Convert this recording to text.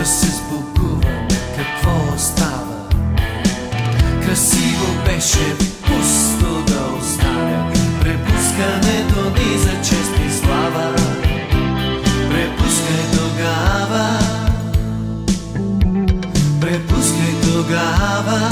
да се сбогуваме, какво остава? Красиво беше, пусто да остане, препускането ни за чест и слава. Препускай тогава, препускай тогава.